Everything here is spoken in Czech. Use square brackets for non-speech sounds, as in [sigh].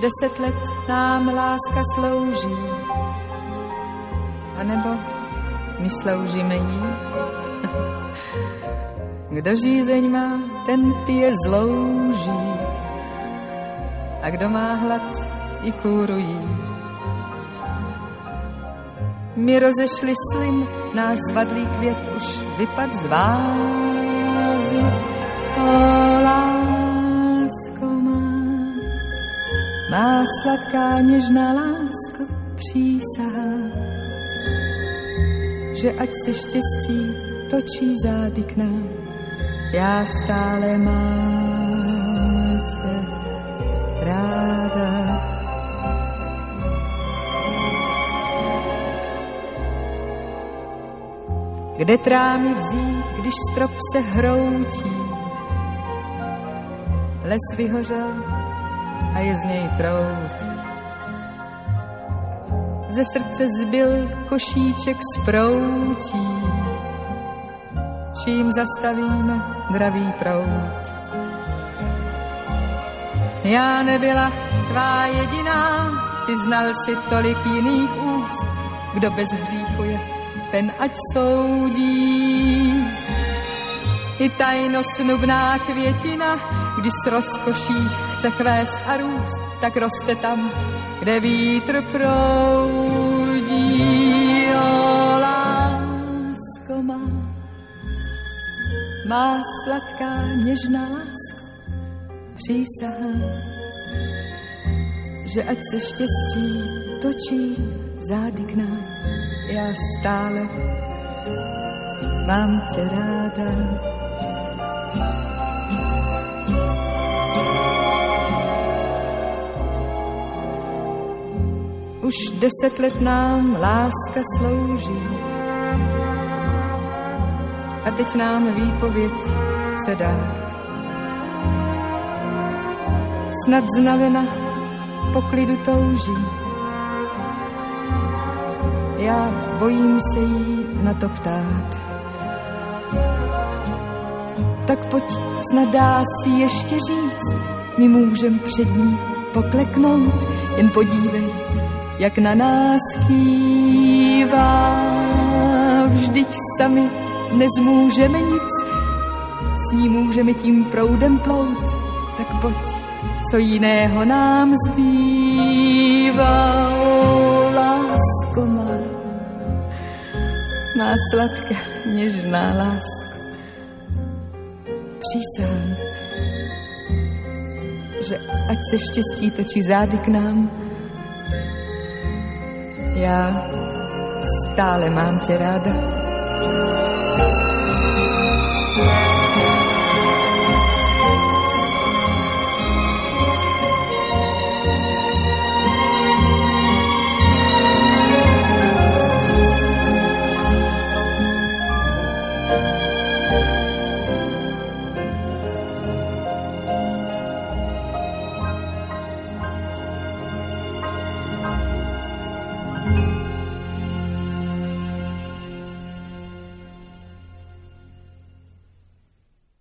deset let nám láska slouží, anebo my sloužíme jí. [laughs] Kdo žízeň má, ten pije zlouží, a kdo má hlad, i kůru jí. My rozešli slin, náš zvadlý květ už vypad z vázy. O má sladká něžná lásko přísahá, že ať se štěstí točí zády k nám, já stále mám tě ráda. Kde trámy vzít, když strop se hroutí? Les vyhořel a je z něj trout. Ze srdce zbyl košíček s proutí, čím zastavíme dravý prout. Já nebyla tvá jediná, ty znal si tolik jiných úst, kdo bez hříchu je ten ať soudí. I tajno snubná květina, když s rozkoší chce kvést a růst, tak roste tam, kde vítr proudí. O, lásko má, má sladká něžná lásko, přísahám, že ať se štěstí točí zády k nám já stále mám tě ráda. Už deset let nám láska slouží. A teď nám výpověď chce dát. Snad znavena po klidu touží, já bojím se jí na to ptát. Tak pojď, snad dá si ještě říct, my můžem před ní pokleknout, jen podívej, jak na nás kývá. Vždyť sami nezmůžeme nic, s ní můžeme tím proudem plout, tak pojď, co jiného nám zbývá, o lásko má má sladká, něžná lásko. Přísahám, že ať se štěstí točí zády k nám, já stále mám tě ráda.